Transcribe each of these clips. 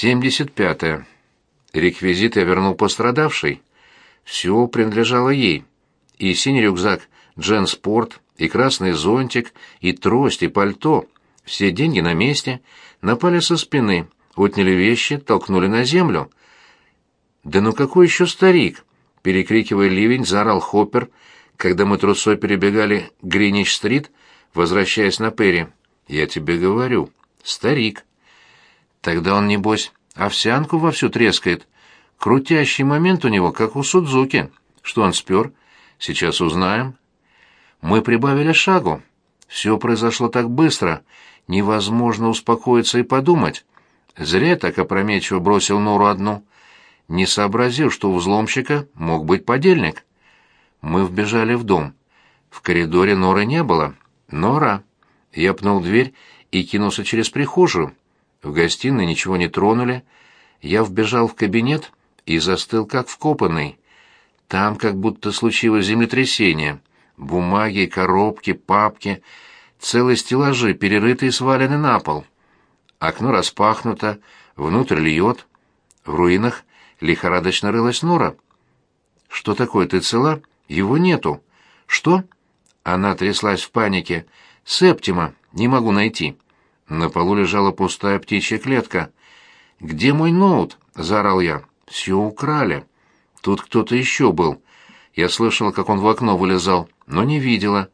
75. -е. Реквизит я вернул пострадавшей. Все принадлежало ей. И синий рюкзак Джен Спорт, и красный зонтик, и трость, и пальто. Все деньги на месте. Напали со спины, отняли вещи, толкнули на землю. «Да ну какой еще старик?» — перекрикивая ливень, заорал Хоппер, когда мы трусой перебегали Гринич-стрит, возвращаясь на Перри. «Я тебе говорю, старик». «Тогда он, небось, овсянку вовсю трескает. Крутящий момент у него, как у Судзуки. Что он спер? Сейчас узнаем». Мы прибавили шагу. Все произошло так быстро, невозможно успокоиться и подумать. Зря так опрометчиво бросил Нору одну. Не сообразил, что у взломщика мог быть подельник. Мы вбежали в дом. В коридоре Норы не было. Нора. Я пнул дверь и кинулся через прихожую. В гостиной ничего не тронули. Я вбежал в кабинет и застыл как вкопанный. Там как будто случилось землетрясение. Бумаги, коробки, папки, целые стеллажи, перерытые и свалены на пол. Окно распахнуто, внутрь льет. В руинах лихорадочно рылась Нора. «Что такое, ты цела? Его нету». «Что?» Она тряслась в панике. «Септима, не могу найти». На полу лежала пустая птичья клетка. «Где мой ноут?» — заорал я. «Все украли. Тут кто-то еще был. Я слышала, как он в окно вылезал, но не видела.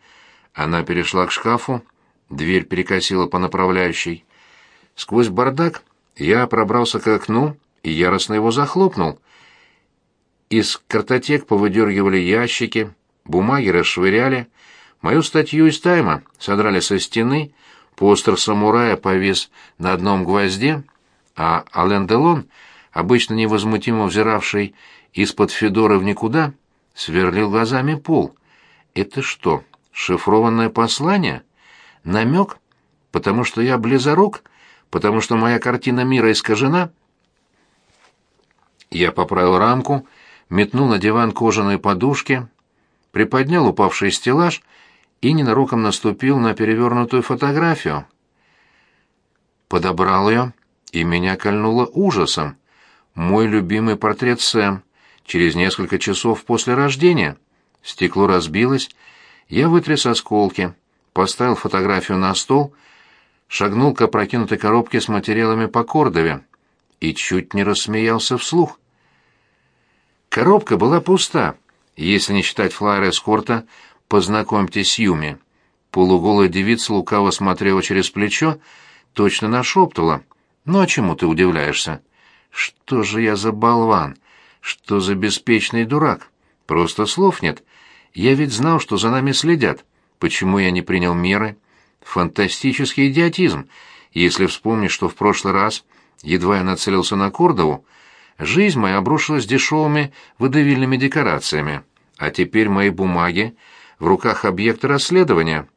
Она перешла к шкафу, дверь перекосила по направляющей. Сквозь бардак я пробрался к окну и яростно его захлопнул. Из картотек повыдергивали ящики, бумаги расшвыряли. Мою статью из тайма содрали со стены, постер самурая повис на одном гвозде, а Ален Делон, обычно невозмутимо взиравший из-под Федора в никуда, сверлил глазами пол. Это что, шифрованное послание? Намек? Потому что я близорук? Потому что моя картина мира искажена? Я поправил рамку, метнул на диван кожаные подушки, приподнял упавший стеллаж и ненароком наступил на перевернутую фотографию. Подобрал ее, и меня кольнуло ужасом. Мой любимый портрет Сэм — через несколько часов после рождения. Стекло разбилось, я вытряс осколки, поставил фотографию на стол, шагнул к опрокинутой коробке с материалами по Кордове и чуть не рассмеялся вслух. Коробка была пуста, если не считать флайера эскорта «Познакомьтесь с Юми». Полуголая девица лукаво смотрела через плечо, точно нашептывала. «Ну а чему ты удивляешься?» «Что же я за болван? Что за беспечный дурак? Просто слов нет. Я ведь знал, что за нами следят. Почему я не принял меры? Фантастический идиотизм. Если вспомнить, что в прошлый раз, едва я нацелился на Кордову, жизнь моя обрушилась дешевыми выдавильными декорациями. А теперь мои бумаги в руках объекта расследования.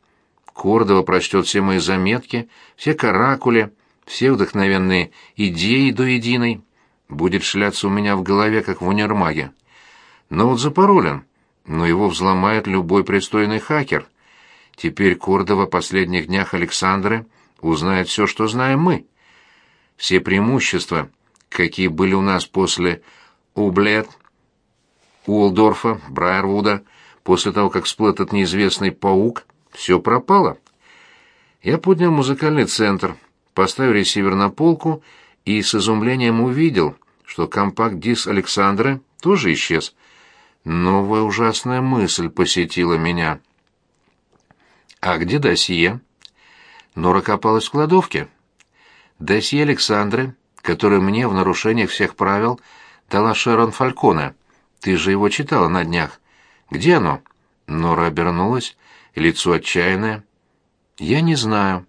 Кордова прочтет все мои заметки, все каракули, все вдохновенные идеи до единой будет шляться у меня в голове, как в универмаге. Но вот запаролен, но его взломает любой пристойный хакер. Теперь Кордова о последних днях Александры узнает все, что знаем мы. Все преимущества, какие были у нас после Ублет, Уолдорфа, Брайервуда, после того, как всплыл этот неизвестный паук, все пропало. Я поднял музыкальный центр, поставил ресивер на полку и с изумлением увидел, что компакт-диск Александры тоже исчез. Новая ужасная мысль посетила меня. «А где досье?» Нора копалась в кладовке. «Досье Александры, которое мне в нарушениях всех правил дала Шерон Фальконе. Ты же его читала на днях. Где оно?» Нора обернулась, лицо отчаянное. «Я не знаю».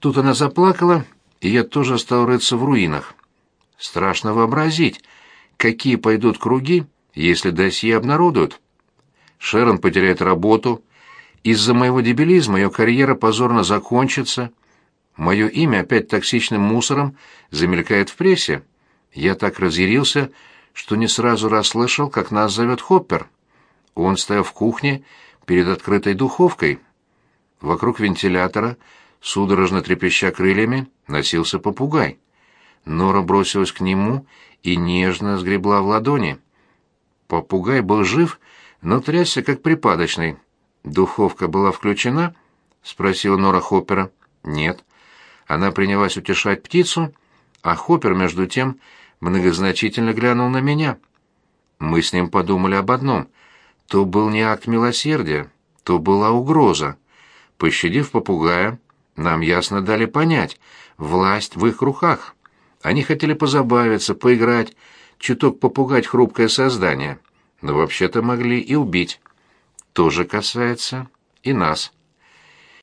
Тут она заплакала и я тоже стал рыться в руинах. Страшно вообразить, какие пойдут круги, если досье обнародуют. Шерон потеряет работу, из-за моего дебилизма ее карьера позорно закончится, мое имя опять токсичным мусором замелькает в прессе. Я так разъярился, что не сразу расслышал, как нас зовет Хоппер. Он стоял в кухне перед открытой духовкой. Вокруг вентилятора судорожно трепеща крыльями, носился попугай. Нора бросилась к нему и нежно сгребла в ладони. Попугай был жив, но трясся как припадочный. «Духовка была включена?» — спросила Нора Хоппера. «Нет». Она принялась утешать птицу, а Хоппер, между тем, многозначительно глянул на меня. Мы с ним подумали об одном. То был не акт милосердия, то была угроза. Пощадив попугая, нам ясно дали понять, власть в их руках. Они хотели позабавиться, поиграть, чуток попугать хрупкое создание, но вообще-то могли и убить. То же касается и нас.